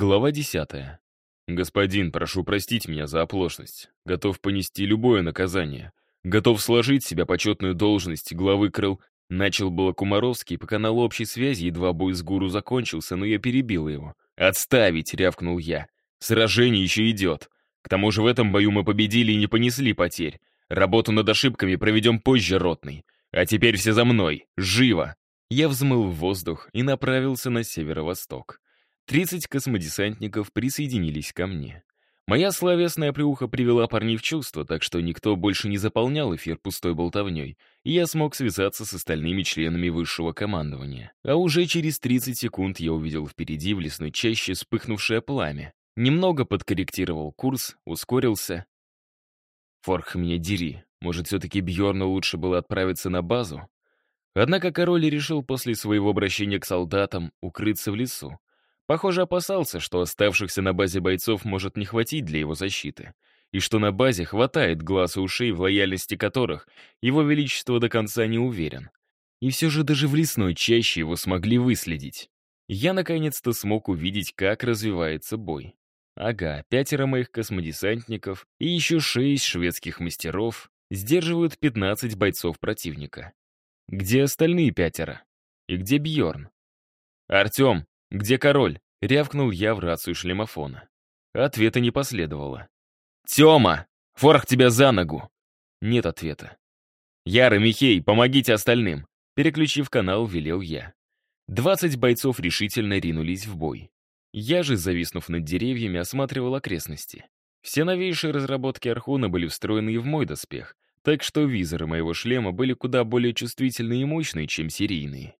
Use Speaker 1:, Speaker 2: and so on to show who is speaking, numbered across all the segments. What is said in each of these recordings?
Speaker 1: Глава десятая. «Господин, прошу простить меня за оплошность. Готов понести любое наказание. Готов сложить себя почетную должность главы крыл». Начал было Кумаровский, по каналу общей связи едва бой с гуру закончился, но я перебил его. «Отставить!» — рявкнул я. «Сражение еще идет. К тому же в этом бою мы победили и не понесли потерь. Работу над ошибками проведем позже, ротный. А теперь все за мной. Живо!» Я взмыл в воздух и направился на северо-восток. Тридцать космодесантников присоединились ко мне. Моя словесная плюха привела парней в чувство, так что никто больше не заполнял эфир пустой болтовней, и я смог связаться с остальными членами высшего командования. А уже через 30 секунд я увидел впереди в лесной чаще вспыхнувшее пламя. Немного подкорректировал курс, ускорился. Форх меня дери, может, все-таки Бьорну лучше было отправиться на базу? Однако король решил после своего обращения к солдатам укрыться в лесу. Похоже, опасался, что оставшихся на базе бойцов может не хватить для его защиты, и что на базе хватает глаз и ушей, в лояльности которых его величество до конца не уверен. И все же даже в лесной чаще его смогли выследить. Я наконец-то смог увидеть, как развивается бой. Ага, пятеро моих космодесантников и еще шесть шведских мастеров сдерживают 15 бойцов противника. Где остальные пятеро? И где Бьорн? «Артем, где король?» — рявкнул я в рацию шлемофона. Ответа не последовало. «Тема! Форх тебя за ногу!» Нет ответа. «Яр и Михей, помогите остальным!» Переключив канал, велел я. Двадцать бойцов решительно ринулись в бой. Я же, зависнув над деревьями, осматривал окрестности. Все новейшие разработки Архона были встроены и в мой доспех, так что визоры моего шлема были куда более чувствительные и мощные, чем серийные.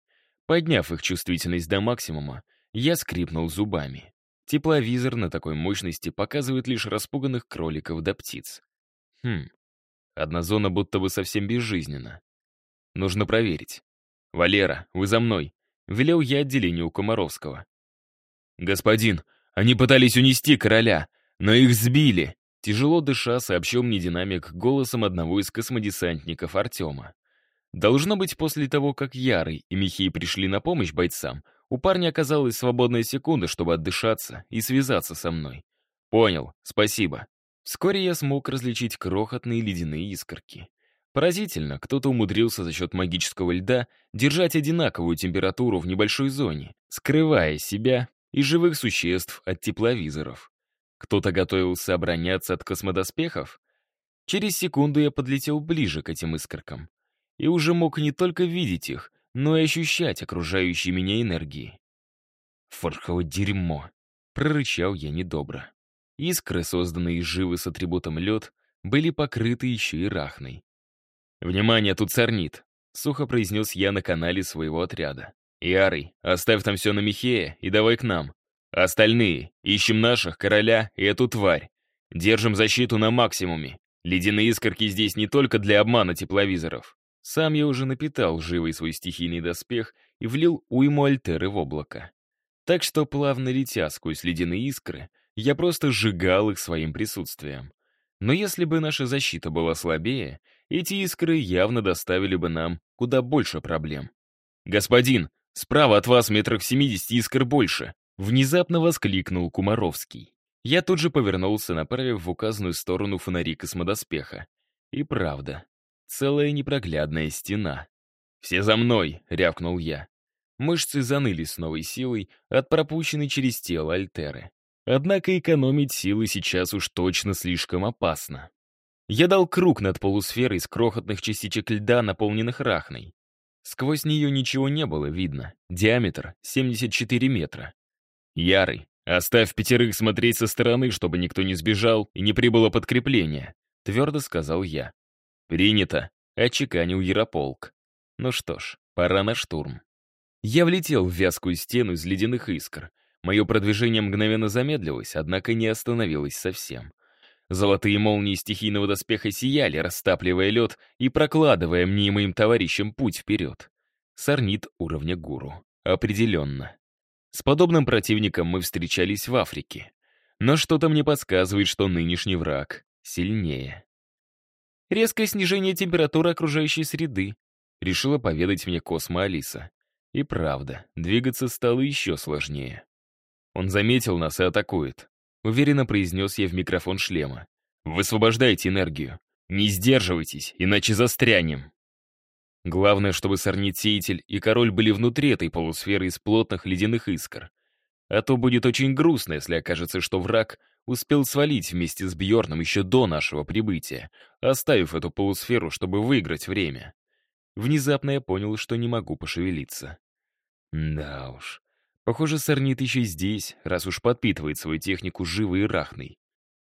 Speaker 1: Подняв их чувствительность до максимума, я скрипнул зубами. Тепловизор на такой мощности показывает лишь распуганных кроликов да птиц. Хм, одна зона будто бы совсем безжизненна. Нужно проверить. «Валера, вы за мной!» — велел я отделению Комаровского. «Господин, они пытались унести короля, но их сбили!» Тяжело дыша, сообщил мне динамик голосом одного из космодесантников Артема. Должно быть, после того, как Ярый и Михей пришли на помощь бойцам, у парня оказалась свободная секунда, чтобы отдышаться и связаться со мной. Понял, спасибо. Вскоре я смог различить крохотные ледяные искорки. Поразительно, кто-то умудрился за счет магического льда держать одинаковую температуру в небольшой зоне, скрывая себя и живых существ от тепловизоров. Кто-то готовился обороняться от космодоспехов? Через секунду я подлетел ближе к этим искоркам и уже мог не только видеть их, но и ощущать окружающие меня энергии. «Форхово дерьмо!» — прорычал я недобро. Искры, созданные из живы с атрибутом лед, были покрыты еще и рахной. «Внимание, тут сорнит!» — сухо произнес я на канале своего отряда. «Ярый, оставь там все на Михея и давай к нам. Остальные, ищем наших, короля и эту тварь. Держим защиту на максимуме. Ледяные искорки здесь не только для обмана тепловизоров. Сам я уже напитал живый свой стихийный доспех и влил уйму альтеры в облако. Так что, плавно летя сквозь ледяные искры, я просто сжигал их своим присутствием. Но если бы наша защита была слабее, эти искры явно доставили бы нам куда больше проблем. «Господин, справа от вас метрах семидесяти искр больше!» Внезапно воскликнул Кумаровский. Я тут же повернулся, направив в указанную сторону фонари космодоспеха. И правда, целая непроглядная стена. «Все за мной!» — рявкнул я. Мышцы заныли с новой силой от пропущенной через тело альтеры. Однако экономить силы сейчас уж точно слишком опасно. Я дал круг над полусферой из крохотных частичек льда, наполненных рахной. Сквозь нее ничего не было видно. Диаметр — 74 метра. «Ярый, оставь пятерых смотреть со стороны, чтобы никто не сбежал и не прибыло подкрепление», — твердо сказал я. «Принято», — отчеканил Ярополк. Ну что ж, пора на штурм. Я влетел в вязкую стену из ледяных искр. Мое продвижение мгновенно замедлилось, однако не остановилось совсем. Золотые молнии стихийного доспеха сияли, растапливая лед и прокладывая мне и моим товарищам путь вперед. Сорнит уровня гуру. Определенно. С подобным противником мы встречались в Африке. Но что-то мне подсказывает, что нынешний враг сильнее. Резкое снижение температуры окружающей среды, решила поведать мне Космо Алиса. И правда, двигаться стало еще сложнее. Он заметил нас и атакует. Уверенно произнес я в микрофон шлема. Высвобождайте энергию. Не сдерживайтесь, иначе застрянем. Главное, чтобы сорнит-сеятель и король были внутри этой полусферы из плотных ледяных искр. А то будет очень грустно, если окажется, что враг успел свалить вместе с Бьорном еще до нашего прибытия, оставив эту полусферу, чтобы выиграть время. Внезапно я понял, что не могу пошевелиться. Да уж. Похоже, Сорнит еще здесь, раз уж подпитывает свою технику живой и рахной.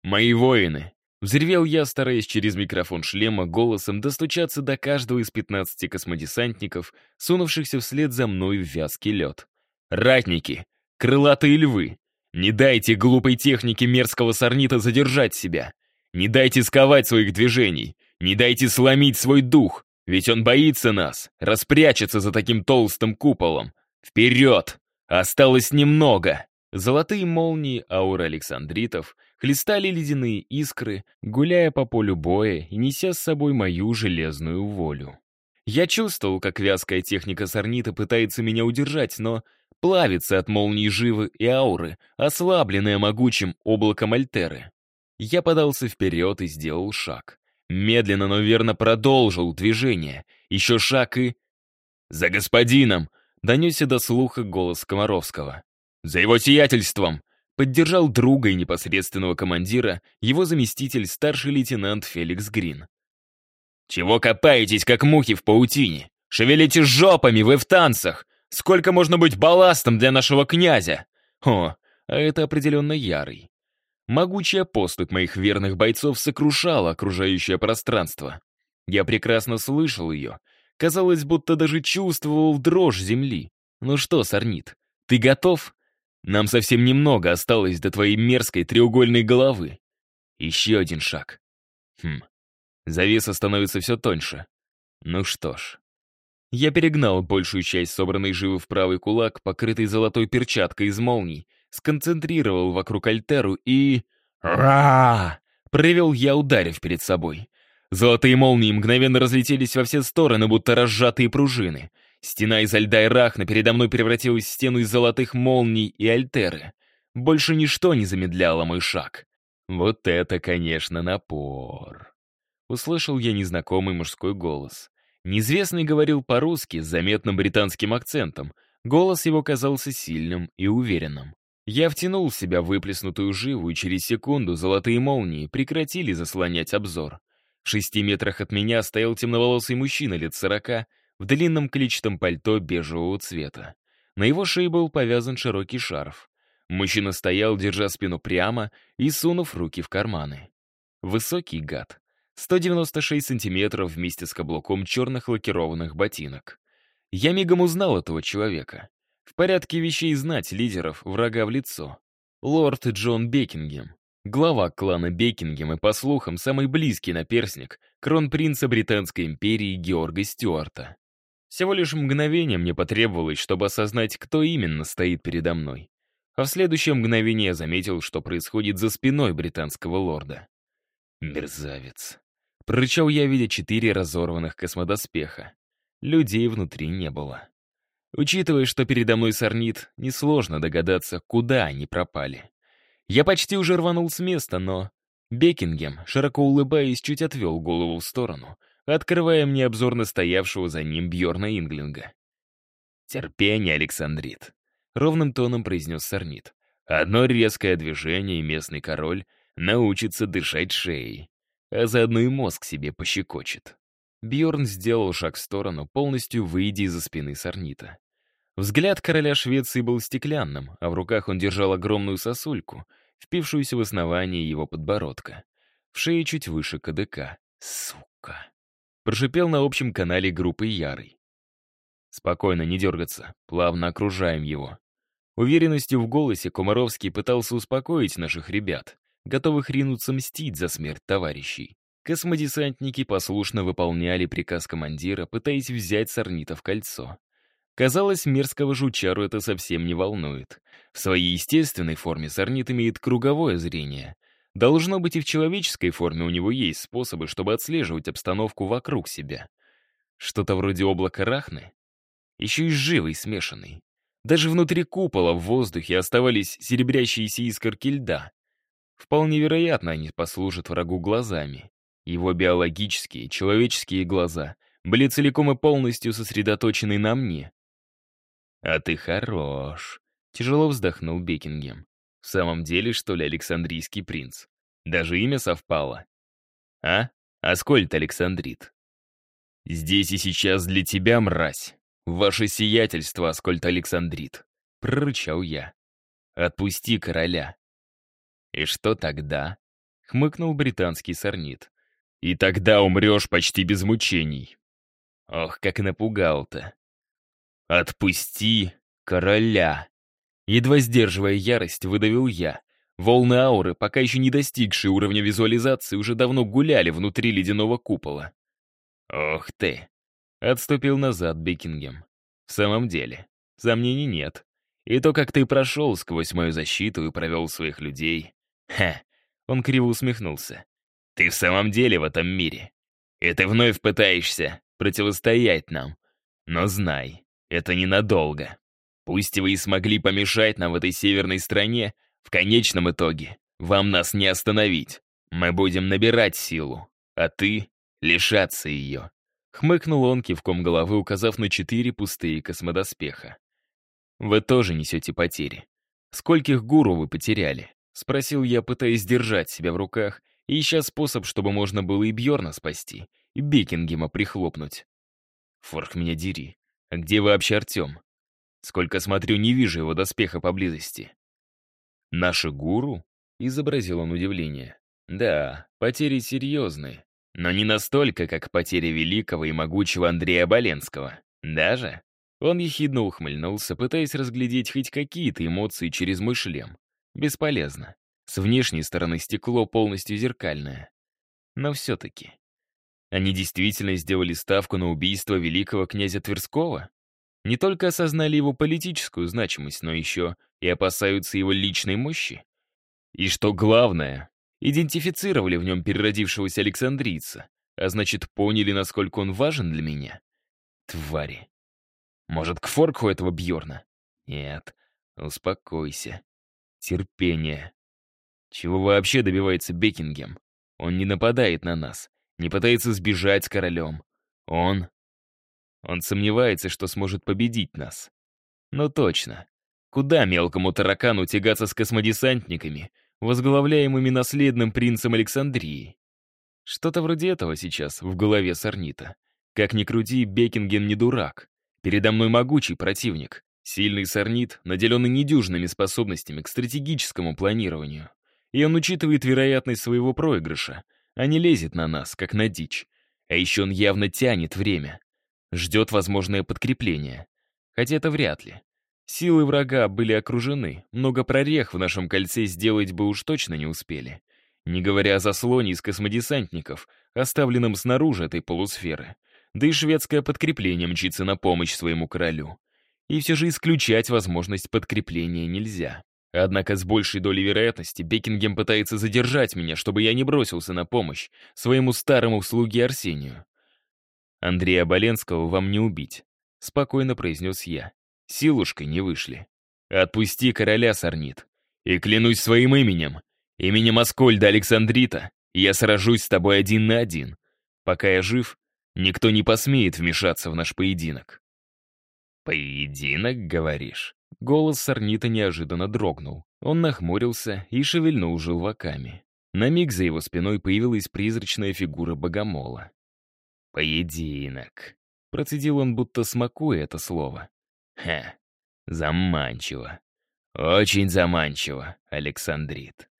Speaker 1: «Мои воины!» Взревел я, стараясь через микрофон шлема голосом достучаться до каждого из 15 космодесантников, сунувшихся вслед за мной в вязкий лед. «Ратники! Крылатые львы! Не дайте глупой технике мерзкого сорнита задержать себя! Не дайте сковать своих движений! Не дайте сломить свой дух! Ведь он боится нас, распрячется за таким толстым куполом! Вперед! Осталось немного!» Золотые молнии ауры Александритов хлестали ледяные искры, гуляя по полю боя и неся с собой мою железную волю. Я чувствовал, как вязкая техника Сорнита пытается меня удержать, но плавится от молнии живы и ауры, ослабленная могучим облаком Альтеры. Я подался вперед и сделал шаг. Медленно, но верно продолжил движение. Еще шаг и... «За господином!» — донесся до слуха голос Комаровского. «За его сиятельством!» Поддержал друга и непосредственного командира его заместитель старший лейтенант Феликс Грин. «Чего копаетесь, как мухи в паутине? Шевелите жопами, вы в танцах! Сколько можно быть балластом для нашего князя?» О, а это определенно ярый. Могучая поступь моих верных бойцов сокрушала окружающее пространство. Я прекрасно слышал ее. Казалось, будто даже чувствовал дрожь земли. Ну что, Сорнит, ты готов? Нам совсем немного осталось до твоей мерзкой треугольной головы. Еще один шаг. Хм. Завеса становится все тоньше. Ну что ж. Я перегнал большую часть собранной живы в правый кулак, покрытый золотой перчаткой из молний, сконцентрировал вокруг альтеру и... «Ра!» — провел я, ударив перед собой. Золотые молнии мгновенно разлетелись во все стороны, будто разжатые пружины — Стена из льда и рахна передо мной превратилась в стену из золотых молний и альтеры. Больше ничто не замедляло мой шаг. Вот это, конечно, напор. Услышал я незнакомый мужской голос. Неизвестный говорил по-русски с заметным британским акцентом. Голос его казался сильным и уверенным. Я втянул в себя выплеснутую живу, и через секунду золотые молнии прекратили заслонять обзор. В шести метрах от меня стоял темноволосый мужчина лет сорока, в длинном клетчатом пальто бежевого цвета. На его шее был повязан широкий шарф. Мужчина стоял, держа спину прямо и сунув руки в карманы. Высокий гад. 196 сантиметров вместе с каблуком черных лакированных ботинок. Я мигом узнал этого человека. В порядке вещей знать лидеров врага в лицо. Лорд Джон Бекингем. Глава клана Бекингем и, по слухам, самый близкий наперсник кронпринца Британской империи Георга Стюарта. Всего лишь мгновение мне потребовалось, чтобы осознать, кто именно стоит передо мной. А в следующее мгновение я заметил, что происходит за спиной британского лорда. «Мерзавец!» Прорычал я, видя четыре разорванных космодоспеха. Людей внутри не было. Учитывая, что передо мной сорнит, несложно догадаться, куда они пропали. Я почти уже рванул с места, но... Бекингем, широко улыбаясь, чуть отвел голову в сторону, открывая мне обзор настоявшего за ним Бьорна Инглинга. «Терпение, Александрит», — ровным тоном произнес Сорнит. «Одно резкое движение, и местный король научится дышать шеей, а заодно и мозг себе пощекочет». Бьорн сделал шаг в сторону, полностью выйдя из-за спины Сорнита. Взгляд короля Швеции был стеклянным, а в руках он держал огромную сосульку, впившуюся в основание его подбородка. В шее чуть выше КДК. Сука. Прошипел на общем канале группы Ярый. Спокойно, не дергаться, плавно окружаем его. Уверенностью в голосе Комаровский пытался успокоить наших ребят, готовых ринуться мстить за смерть товарищей. Космодесантники послушно выполняли приказ командира, пытаясь взять Сорнита в кольцо. Казалось, мерзкого жучару это совсем не волнует. В своей естественной форме Сорнит имеет круговое зрение, Должно быть, и в человеческой форме у него есть способы, чтобы отслеживать обстановку вокруг себя. Что-то вроде облака рахны. Еще и живый смешанный. Даже внутри купола в воздухе оставались серебрящиеся искорки льда. Вполне вероятно, они послужат врагу глазами. Его биологические, человеческие глаза были целиком и полностью сосредоточены на мне. «А ты хорош», — тяжело вздохнул Бекингем. «В самом деле, что ли, Александрийский принц? Даже имя совпало?» «А? Аскольд Александрит?» «Здесь и сейчас для тебя, мразь, ваше сиятельство, Аскольд Александрит», — прорычал я. «Отпусти короля». «И что тогда?» — хмыкнул британский сорнит. «И тогда умрешь почти без мучений». Ох, как напугал-то. «Отпусти короля!» Едва сдерживая ярость, выдавил я. Волны ауры, пока еще не достигшие уровня визуализации, уже давно гуляли внутри ледяного купола. «Ох ты!» — отступил назад Бекингем. «В самом деле, сомнений нет. И то, как ты прошел сквозь мою защиту и провел своих людей...» «Ха!» — он криво усмехнулся. «Ты в самом деле в этом мире. И ты вновь пытаешься противостоять нам. Но знай, это ненадолго. Пусть вы и смогли помешать нам в этой северной стране, в конечном итоге вам нас не остановить. Мы будем набирать силу, а ты — лишаться ее». Хмыкнул он кивком головы, указав на четыре пустые космодоспеха. «Вы тоже несете потери. Скольких гуру вы потеряли?» — спросил я, пытаясь держать себя в руках и ища способ, чтобы можно было и Бьорна спасти, и Бекингема прихлопнуть. Форх меня дери. А где вообще Артем? Сколько смотрю, не вижу его доспеха поблизости. «Наши гуру?» — изобразил он удивление. «Да, потери серьезные, но не настолько, как потери великого и могучего Андрея Боленского. Даже?» Он ехидно ухмыльнулся, пытаясь разглядеть хоть какие-то эмоции через мой шлем. Бесполезно. С внешней стороны стекло полностью зеркальное. Но все-таки. Они действительно сделали ставку на убийство великого князя Тверского? Не только осознали его политическую значимость, но еще и опасаются его личной мощи? И что главное, идентифицировали в нем переродившегося Александрийца, а значит, поняли, насколько он важен для меня? Твари. Может, к форку этого Бьорна? Нет, успокойся. Терпение. Чего вообще добивается Бекингем? Он не нападает на нас, не пытается сбежать с королем. Он... Он сомневается, что сможет победить нас. Но точно. Куда мелкому таракану тягаться с космодесантниками, возглавляемыми наследным принцем Александрии? Что-то вроде этого сейчас в голове Сорнита. Как ни крути, Бекинген не дурак. Передо мной могучий противник. Сильный Сорнит, наделенный недюжными способностями к стратегическому планированию. И он учитывает вероятность своего проигрыша, а не лезет на нас, как на дичь. А еще он явно тянет время. Ждет возможное подкрепление. Хотя это вряд ли. Силы врага были окружены, много прорех в нашем кольце сделать бы уж точно не успели. Не говоря о заслоне из космодесантников, оставленном снаружи этой полусферы. Да и шведское подкрепление мчится на помощь своему королю. И все же исключать возможность подкрепления нельзя. Однако с большей долей вероятности Бекингем пытается задержать меня, чтобы я не бросился на помощь своему старому слуге Арсению. «Андрея Боленского вам не убить», — спокойно произнес я. «Силушкой не вышли. Отпусти короля, Сорнит. И клянусь своим именем, именем Аскольда Александрита, я сражусь с тобой один на один. Пока я жив, никто не посмеет вмешаться в наш поединок». «Поединок, говоришь?» Голос Сорнита неожиданно дрогнул. Он нахмурился и шевельнул желваками. На миг за его спиной появилась призрачная фигура богомола. «Поединок», — процедил он, будто смакуя это слово. «Ха, заманчиво. Очень заманчиво, Александрит.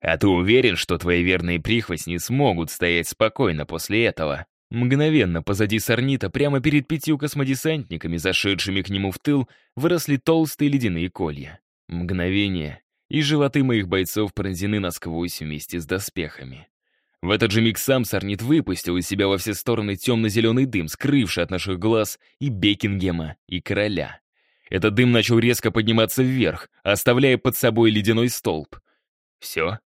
Speaker 1: А ты уверен, что твои верные прихвостни смогут стоять спокойно после этого?» Мгновенно позади Сорнита, прямо перед пятью космодесантниками, зашедшими к нему в тыл, выросли толстые ледяные колья. Мгновение, и животы моих бойцов пронзены насквозь вместе с доспехами. В этот же миг сам Сорнит выпустил из себя во все стороны темно-зеленый дым, скрывший от наших глаз и Бекингема, и короля. Этот дым начал резко подниматься вверх, оставляя под собой ледяной столб. «Все?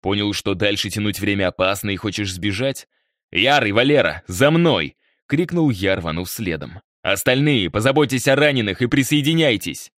Speaker 1: Понял, что дальше тянуть время опасно и хочешь сбежать?» «Яр и Валера, за мной!» — крикнул я, рванув следом. «Остальные, позаботьтесь о раненых и присоединяйтесь!»